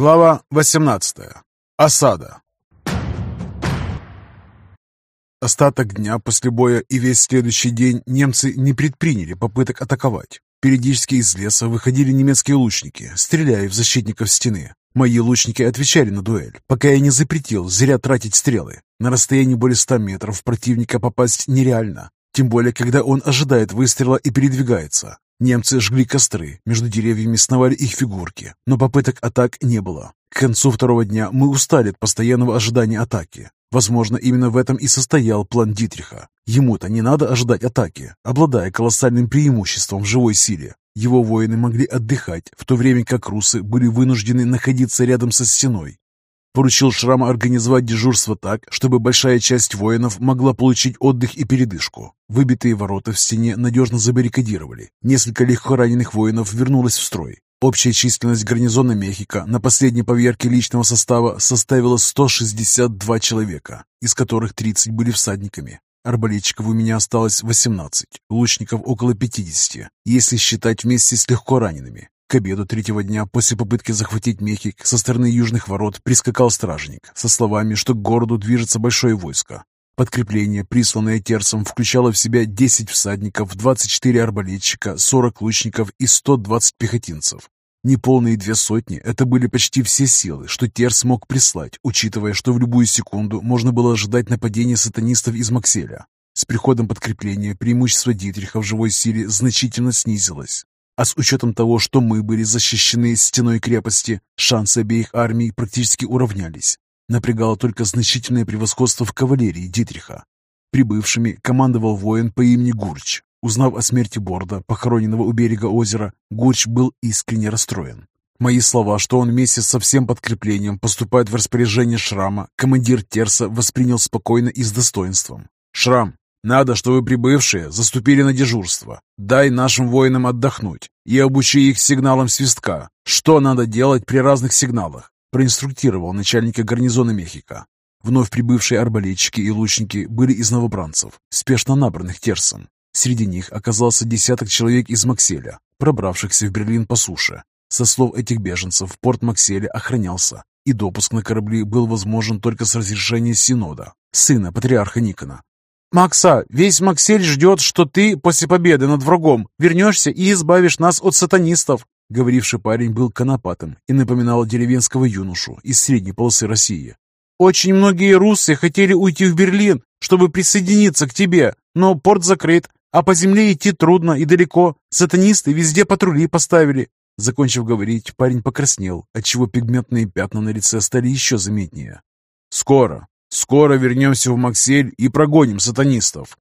Глава 18. Осада. Остаток дня после боя и весь следующий день немцы не предприняли попыток атаковать. Периодически из леса выходили немецкие лучники, стреляя в защитников стены. Мои лучники отвечали на дуэль, пока я не запретил зря тратить стрелы. На расстоянии более ста метров противника попасть нереально, тем более, когда он ожидает выстрела и передвигается. Немцы жгли костры, между деревьями сновали их фигурки, но попыток атак не было. К концу второго дня мы устали от постоянного ожидания атаки. Возможно, именно в этом и состоял план Дитриха. Ему-то не надо ожидать атаки, обладая колоссальным преимуществом в живой силе. Его воины могли отдыхать, в то время как русы были вынуждены находиться рядом со стеной, Поручил Шрама организовать дежурство так, чтобы большая часть воинов могла получить отдых и передышку. Выбитые ворота в стене надежно забаррикадировали. Несколько легко раненых воинов вернулось в строй. Общая численность гарнизона Мехико на последней поверке личного состава составила 162 человека, из которых 30 были всадниками. Арбалетчиков у меня осталось 18, лучников около 50, если считать вместе с легко ранеными. К обеду третьего дня после попытки захватить Мехик со стороны южных ворот прискакал стражник со словами, что к городу движется большое войско. Подкрепление, присланное Терсом, включало в себя 10 всадников, 24 арбалетчика, 40 лучников и 120 пехотинцев. Неполные две сотни – это были почти все силы, что Терс мог прислать, учитывая, что в любую секунду можно было ожидать нападения сатанистов из Макселя. С приходом подкрепления преимущество Дитриха в живой силе значительно снизилось. А с учетом того, что мы были защищены стеной крепости, шансы обеих армий практически уравнялись. Напрягало только значительное превосходство в кавалерии Дитриха. Прибывшими командовал воин по имени Гурч. Узнав о смерти Борда, похороненного у берега озера, Гурч был искренне расстроен. Мои слова, что он вместе со всем подкреплением поступает в распоряжение Шрама, командир Терса воспринял спокойно и с достоинством. «Шрам, надо, чтобы прибывшие заступили на дежурство. Дай нашим воинам отдохнуть и обучи их сигналам свистка. Что надо делать при разных сигналах?» проинструктировал начальника гарнизона Мехико. Вновь прибывшие арбалетчики и лучники были из новобранцев, спешно набранных Терсом. Среди них оказался десяток человек из Макселя, пробравшихся в Берлин по суше. Со слов этих беженцев, порт Макселя охранялся, и допуск на корабли был возможен только с разрешения Синода, сына патриарха Никона. «Макса, весь Максель ждет, что ты после победы над врагом вернешься и избавишь нас от сатанистов!» Говоривший парень был конопатым и напоминал деревенского юношу из средней полосы России. «Очень многие руссы хотели уйти в Берлин, чтобы присоединиться к тебе, но порт закрыт, а по земле идти трудно и далеко. Сатанисты везде патрули поставили». Закончив говорить, парень покраснел, отчего пигментные пятна на лице стали еще заметнее. «Скоро, Скоро вернемся в Максель и прогоним сатанистов!»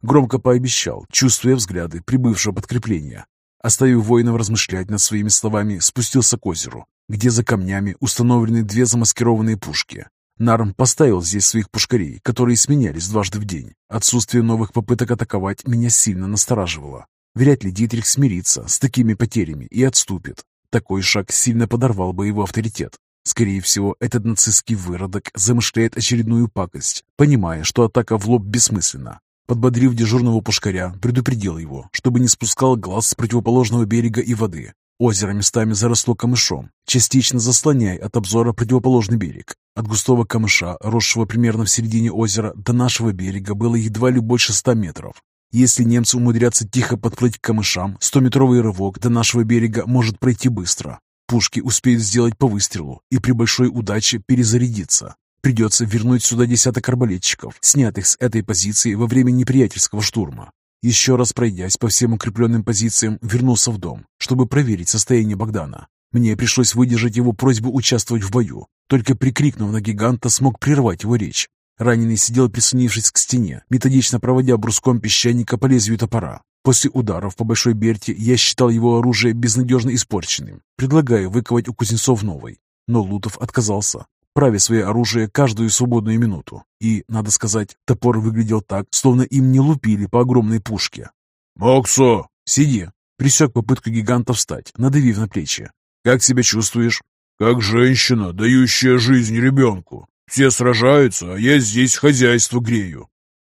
Громко пообещал, чувствуя взгляды прибывшего подкрепления. Оставив воинов размышлять над своими словами, спустился к озеру, где за камнями установлены две замаскированные пушки. Нарм поставил здесь своих пушкарей, которые сменялись дважды в день. Отсутствие новых попыток атаковать меня сильно настораживало. Вряд ли Дитрих смирится с такими потерями и отступит. Такой шаг сильно подорвал бы его авторитет. Скорее всего, этот нацистский выродок замышляет очередную пакость, понимая, что атака в лоб бессмысленна. Подбодрив дежурного пушкаря, предупредил его, чтобы не спускал глаз с противоположного берега и воды. Озеро местами заросло камышом, частично заслоняя от обзора противоположный берег. От густого камыша, росшего примерно в середине озера, до нашего берега было едва ли больше ста метров. Если немцы умудрятся тихо подплыть к камышам, стометровый рывок до нашего берега может пройти быстро. Пушки успеют сделать по выстрелу и при большой удаче перезарядиться. Придется вернуть сюда десяток арбалетчиков, снятых с этой позиции во время неприятельского штурма. Еще раз пройдясь по всем укрепленным позициям, вернулся в дом, чтобы проверить состояние Богдана. Мне пришлось выдержать его просьбу участвовать в бою. Только прикрикнув на гиганта, смог прервать его речь. Раненый сидел, прислонившись к стене, методично проводя бруском песчаника по лезвию топора. После ударов по Большой Берте я считал его оружие безнадежно испорченным, предлагая выковать у кузнецов новый. Но Лутов отказался, правя свое оружие каждую свободную минуту. И, надо сказать, топор выглядел так, словно им не лупили по огромной пушке. «Моксо!» «Сиди!» Присек попытку гиганта встать, надавив на плечи. «Как себя чувствуешь?» «Как женщина, дающая жизнь ребенку. Все сражаются, а я здесь хозяйство грею».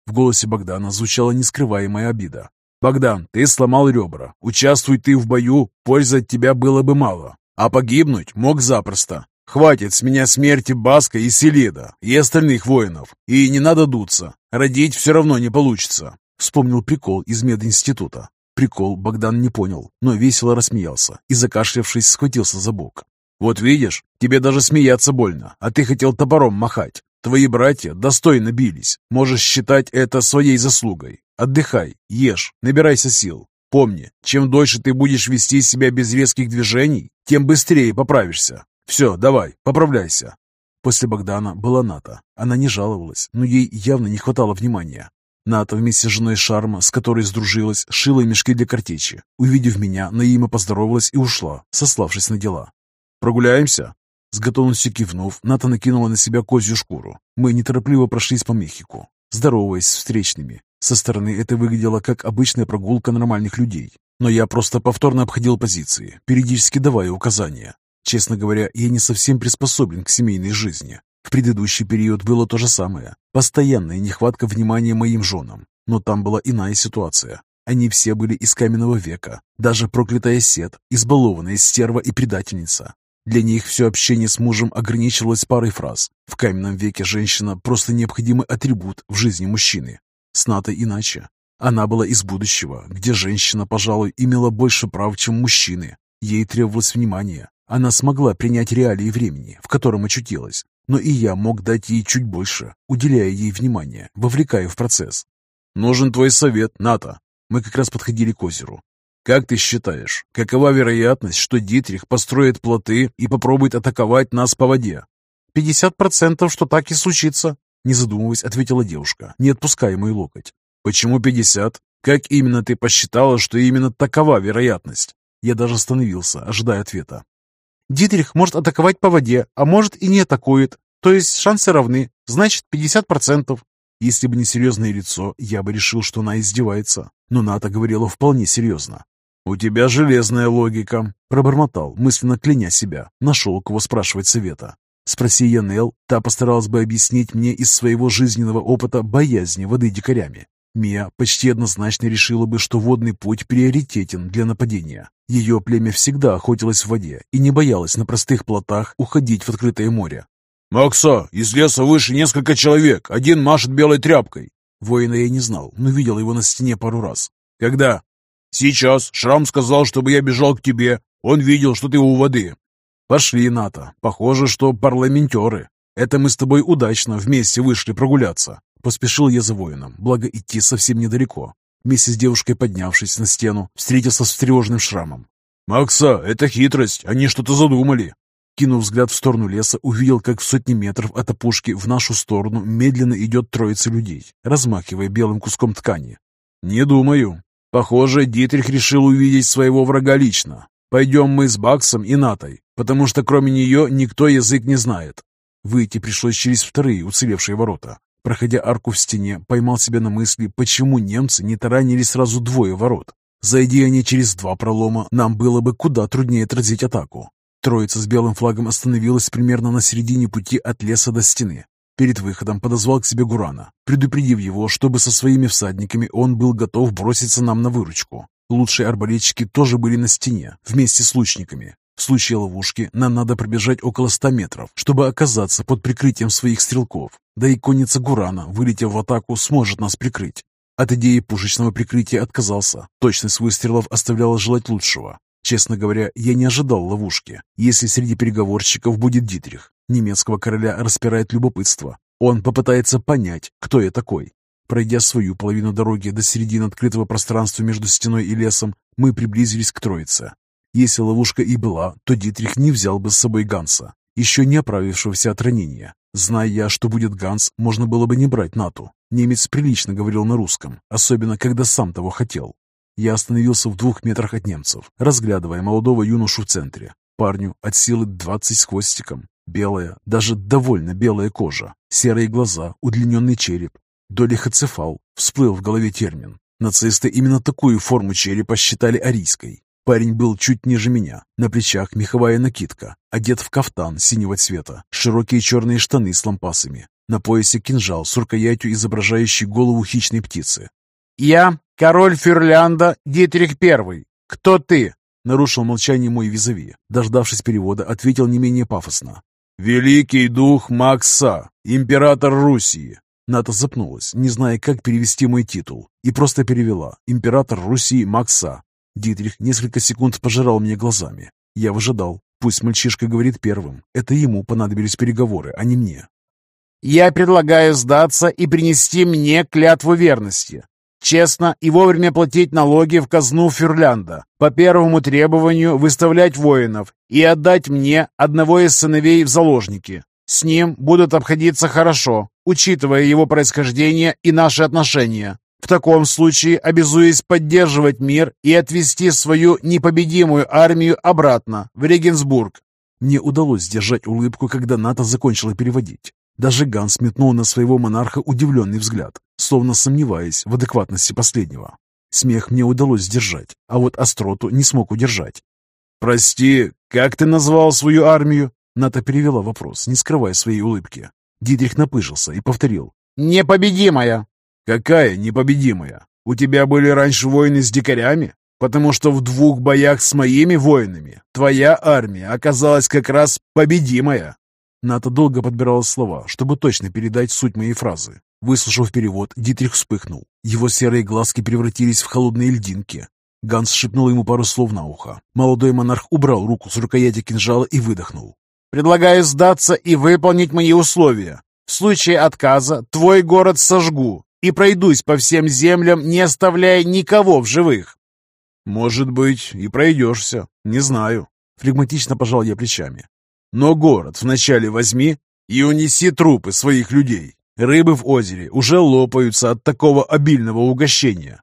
В голосе Богдана звучала нескрываемая обида. «Богдан, ты сломал ребра. Участвуй ты в бою, пользы от тебя было бы мало. А погибнуть мог запросто. Хватит с меня смерти Баска и Селида и остальных воинов. И не надо дуться. Родить все равно не получится. Вспомнил прикол из мединститута. Прикол Богдан не понял, но весело рассмеялся и, закашлявшись, схватился за бок. «Вот видишь, тебе даже смеяться больно, а ты хотел топором махать. Твои братья достойно бились. Можешь считать это своей заслугой. Отдыхай, ешь, набирайся сил. Помни, чем дольше ты будешь вести себя без резких движений, тем быстрее поправишься. Все, давай, поправляйся. После Богдана была Ната. Она не жаловалась, но ей явно не хватало внимания. Ната вместе с женой Шарма, с которой сдружилась, шила мешки для картечи. Увидев меня, Наима поздоровалась и ушла, сославшись на дела. «Прогуляемся?» С готовностью кивнув, Ната накинула на себя козью шкуру. Мы неторопливо прошлись по Мехику, здороваясь с встречными. Со стороны это выглядело как обычная прогулка нормальных людей. Но я просто повторно обходил позиции, периодически давая указания. Честно говоря, я не совсем приспособлен к семейной жизни. В предыдущий период было то же самое. Постоянная нехватка внимания моим женам. Но там была иная ситуация. Они все были из каменного века. Даже проклятая Сет, избалованная стерва и предательница. Для них все общение с мужем ограничивалось парой фраз. В каменном веке женщина – просто необходимый атрибут в жизни мужчины. С Натой иначе. Она была из будущего, где женщина, пожалуй, имела больше прав, чем мужчины. Ей требовалось внимание, она смогла принять реалии времени, в котором очутилась, но и я мог дать ей чуть больше, уделяя ей внимание, вовлекая в процесс. «Нужен твой совет, Ната». Мы как раз подходили к озеру. «Как ты считаешь, какова вероятность, что Дитрих построит плоты и попробует атаковать нас по воде?» «Пятьдесят процентов, что так и случится», — не задумываясь, ответила девушка, не отпуская мой локоть. «Почему пятьдесят? Как именно ты посчитала, что именно такова вероятность?» Я даже остановился, ожидая ответа. Дитрих может атаковать по воде, а может и не атакует. То есть шансы равны, значит 50%. Если бы не серьезное лицо, я бы решил, что она издевается. Но Ната говорила вполне серьезно. «У тебя железная логика», — пробормотал, мысленно кляня себя. Нашел, кого спрашивать совета. Спроси я Нел, та постаралась бы объяснить мне из своего жизненного опыта боязни воды дикарями. Мия почти однозначно решила бы, что водный путь приоритетен для нападения. Ее племя всегда охотилось в воде и не боялось на простых плотах уходить в открытое море. «Макса, из леса выше несколько человек, один машет белой тряпкой». Воина я не знал, но видел его на стене пару раз. «Когда?» «Сейчас. Шрам сказал, чтобы я бежал к тебе. Он видел, что ты у воды». «Пошли, Ната. Похоже, что парламентеры. Это мы с тобой удачно вместе вышли прогуляться. Поспешил я за воином, благо идти совсем недалеко. Вместе с девушкой, поднявшись на стену, встретился с встревоженным шрамом. «Макса, это хитрость, они что-то задумали!» Кинув взгляд в сторону леса, увидел, как в сотни метров от опушки в нашу сторону медленно идет троица людей, размахивая белым куском ткани. «Не думаю. Похоже, Дитрих решил увидеть своего врага лично. Пойдем мы с Баксом и Натой, потому что кроме нее никто язык не знает». Выйти пришлось через вторые уцелевшие ворота. Проходя арку в стене, поймал себя на мысли, почему немцы не таранили сразу двое ворот. Зайди они через два пролома, нам было бы куда труднее отразить атаку. Троица с белым флагом остановилась примерно на середине пути от леса до стены. Перед выходом подозвал к себе Гурана, предупредив его, чтобы со своими всадниками он был готов броситься нам на выручку. Лучшие арбалетчики тоже были на стене, вместе с лучниками. В случае ловушки нам надо пробежать около ста метров, чтобы оказаться под прикрытием своих стрелков. Да и конница Гурана, вылетев в атаку, сможет нас прикрыть. От идеи пушечного прикрытия отказался. Точность выстрелов оставляла желать лучшего. Честно говоря, я не ожидал ловушки. Если среди переговорщиков будет Дитрих, немецкого короля распирает любопытство. Он попытается понять, кто я такой. Пройдя свою половину дороги до середины открытого пространства между стеной и лесом, мы приблизились к Троице. Если ловушка и была, то Дитрих не взял бы с собой Ганса, еще не оправившегося от ранения. Зная я, что будет Ганс, можно было бы не брать Нату. Немец прилично говорил на русском, особенно когда сам того хотел. Я остановился в двух метрах от немцев, разглядывая молодого юношу в центре. Парню от силы двадцать с хвостиком. Белая, даже довольно белая кожа, серые глаза, удлиненный череп. Долихоцефал всплыл в голове термин. Нацисты именно такую форму черепа считали арийской. Парень был чуть ниже меня, на плечах меховая накидка, одет в кафтан синего цвета, широкие черные штаны с лампасами, на поясе кинжал с рукоятью, изображающей голову хищной птицы. «Я король Фюрлянда Дитрих Первый. Кто ты?» Нарушил молчание мой визави. Дождавшись перевода, ответил не менее пафосно. «Великий дух Макса, император Руси!» Ната запнулась, не зная, как перевести мой титул, и просто перевела «Император Руси Макса». Дитрих несколько секунд пожирал мне глазами. Я выжидал. Пусть мальчишка говорит первым. Это ему понадобились переговоры, а не мне. «Я предлагаю сдаться и принести мне клятву верности. Честно и вовремя платить налоги в казну Фюрлянда, по первому требованию выставлять воинов и отдать мне одного из сыновей в заложники. С ним будут обходиться хорошо, учитывая его происхождение и наши отношения. В таком случае обязуюсь поддерживать мир и отвести свою непобедимую армию обратно, в Регенсбург. Мне удалось сдержать улыбку, когда Ната закончила переводить. Даже Ганс метнул на своего монарха удивленный взгляд, словно сомневаясь в адекватности последнего. Смех мне удалось сдержать, а вот остроту не смог удержать. «Прости, как ты назвал свою армию?» Ната перевела вопрос, не скрывая своей улыбки. Дитрих напыжился и повторил. «Непобедимая!» «Какая непобедимая? У тебя были раньше войны с дикарями? Потому что в двух боях с моими воинами твоя армия оказалась как раз победимая!» Ната долго подбирала слова, чтобы точно передать суть моей фразы. Выслушав перевод, Дитрих вспыхнул. Его серые глазки превратились в холодные льдинки. Ганс шепнул ему пару слов на ухо. Молодой монарх убрал руку с рукояти кинжала и выдохнул. «Предлагаю сдаться и выполнить мои условия. В случае отказа твой город сожгу и пройдусь по всем землям, не оставляя никого в живых». «Может быть, и пройдешься. Не знаю». Флегматично пожал я плечами. Но город вначале возьми и унеси трупы своих людей. Рыбы в озере уже лопаются от такого обильного угощения.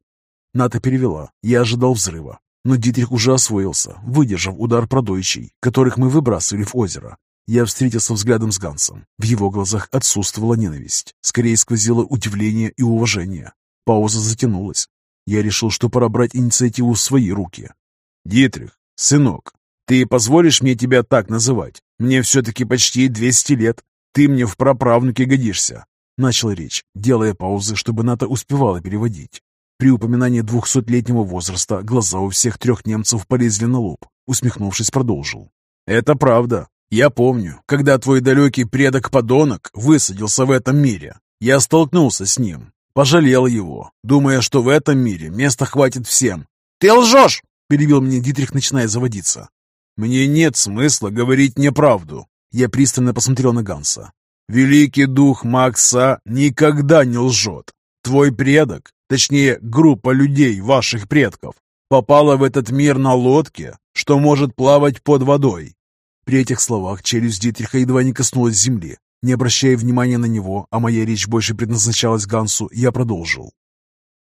Ната перевела. Я ожидал взрыва. Но Дитрих уже освоился, выдержав удар продойчий, которых мы выбрасывали в озеро. Я встретился взглядом с Гансом. В его глазах отсутствовала ненависть. Скорее сквозило удивление и уважение. Пауза затянулась. Я решил, что пора брать инициативу в свои руки. «Дитрих, сынок, ты позволишь мне тебя так называть? Мне все-таки почти 200 лет. Ты мне в праправнуке годишься. Начал речь, делая паузы, чтобы Ната успевала переводить. При упоминании двухсотлетнего возраста глаза у всех трех немцев полезли на лоб. Усмехнувшись, продолжил. «Это правда. Я помню, когда твой далекий предок-подонок высадился в этом мире. Я столкнулся с ним, пожалел его, думая, что в этом мире места хватит всем. «Ты лжешь!» – перебил меня Дитрих, начиная заводиться. «Мне нет смысла говорить неправду». Я пристально посмотрел на Ганса. «Великий дух Макса никогда не лжет. Твой предок, точнее, группа людей, ваших предков, попала в этот мир на лодке, что может плавать под водой». При этих словах челюсть Дитриха едва не коснулась земли. Не обращая внимания на него, а моя речь больше предназначалась Гансу, я продолжил.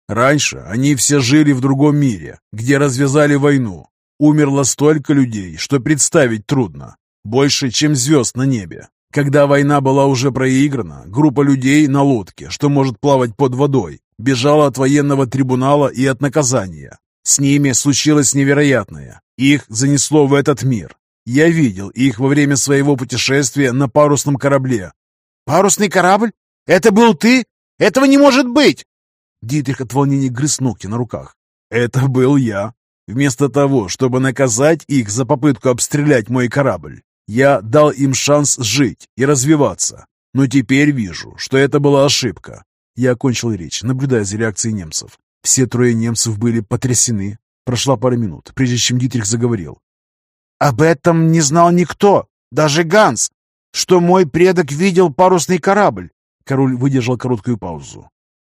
«Раньше они все жили в другом мире, где развязали войну, Умерло столько людей, что представить трудно. Больше, чем звезд на небе. Когда война была уже проиграна, группа людей на лодке, что может плавать под водой, бежала от военного трибунала и от наказания. С ними случилось невероятное. Их занесло в этот мир. Я видел их во время своего путешествия на парусном корабле. «Парусный корабль? Это был ты? Этого не может быть!» Дитрих от волнения грыз ногти на руках. «Это был я. Вместо того, чтобы наказать их за попытку обстрелять мой корабль, я дал им шанс жить и развиваться. Но теперь вижу, что это была ошибка. Я окончил речь, наблюдая за реакцией немцев. Все трое немцев были потрясены. Прошла пара минут, прежде чем Дитрих заговорил. «Об этом не знал никто, даже Ганс, что мой предок видел парусный корабль». Король выдержал короткую паузу.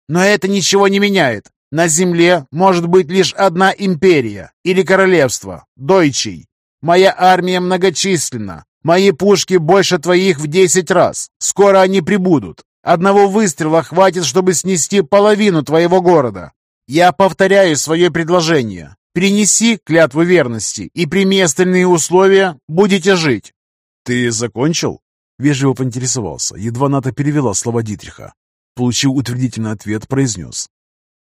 «Но это ничего не меняет. На земле может быть лишь одна империя или королевство – Дойчий. Моя армия многочисленна. Мои пушки больше твоих в десять раз. Скоро они прибудут. Одного выстрела хватит, чтобы снести половину твоего города. Я повторяю свое предложение. Принеси клятву верности и прими остальные условия, будете жить. Ты закончил? Вежливо поинтересовался, едва Ната перевела слова Дитриха. Получив утвердительный ответ, произнес.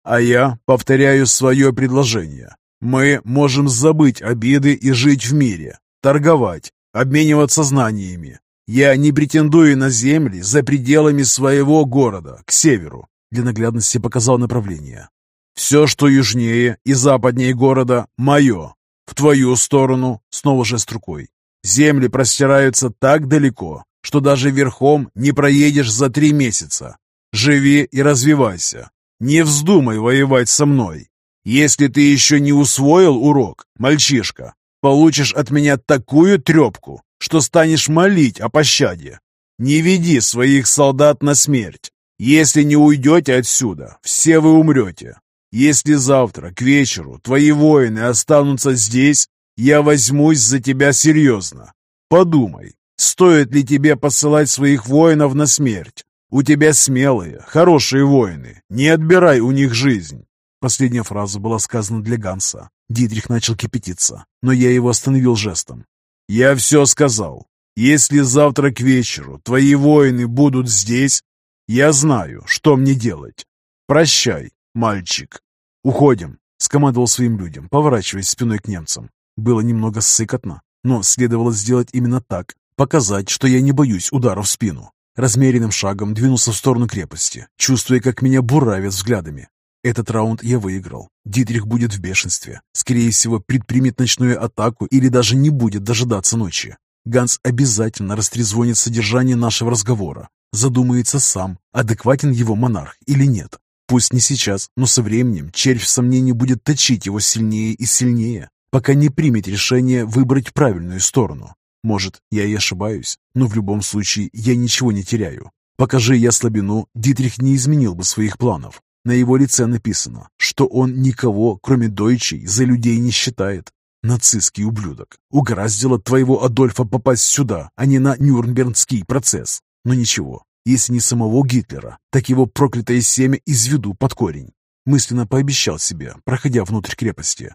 А я повторяю свое предложение. Мы можем забыть обиды и жить в мире, торговать, обмениваться знаниями. Я не претендую на земли за пределами своего города, к северу. Для наглядности показал направление. Все, что южнее и западнее города, мое. В твою сторону, снова же рукой. Земли простираются так далеко, что даже верхом не проедешь за три месяца. Живи и развивайся. Не вздумай воевать со мной. Если ты еще не усвоил урок, мальчишка, получишь от меня такую трепку, что станешь молить о пощаде. Не веди своих солдат на смерть. Если не уйдете отсюда, все вы умрете. Если завтра к вечеру твои воины останутся здесь, я возьмусь за тебя серьезно. Подумай, стоит ли тебе посылать своих воинов на смерть? У тебя смелые, хорошие воины. Не отбирай у них жизнь. Последняя фраза была сказана для Ганса. Дитрих начал кипятиться, но я его остановил жестом. «Я все сказал. Если завтра к вечеру твои воины будут здесь, я знаю, что мне делать. Прощай, мальчик. Уходим», — скомандовал своим людям, поворачиваясь спиной к немцам. Было немного сыкотно, но следовало сделать именно так, показать, что я не боюсь удара в спину. Размеренным шагом двинулся в сторону крепости, чувствуя, как меня буравят взглядами. Этот раунд я выиграл. Дитрих будет в бешенстве. Скорее всего, предпримет ночную атаку или даже не будет дожидаться ночи. Ганс обязательно растрезвонит содержание нашего разговора. Задумается сам, адекватен его монарх или нет. Пусть не сейчас, но со временем червь в сомнении будет точить его сильнее и сильнее пока не примет решение выбрать правильную сторону. Может, я и ошибаюсь, но в любом случае я ничего не теряю. Покажи я слабину, Дитрих не изменил бы своих планов. На его лице написано, что он никого, кроме дойчей, за людей не считает. Нацистский ублюдок. Угораздило твоего Адольфа попасть сюда, а не на Нюрнбергский процесс. Но ничего, если не самого Гитлера, так его проклятое семя изведу под корень. Мысленно пообещал себе, проходя внутрь крепости.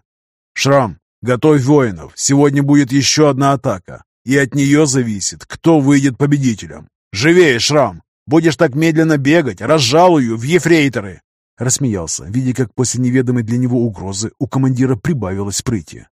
«Шрам, Готовь воинов, сегодня будет еще одна атака, и от нее зависит, кто выйдет победителем. Живее, Шрам! Будешь так медленно бегать, разжалую в ефрейторы!» Рассмеялся, видя, как после неведомой для него угрозы у командира прибавилось прыти.